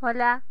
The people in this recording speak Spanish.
Hola.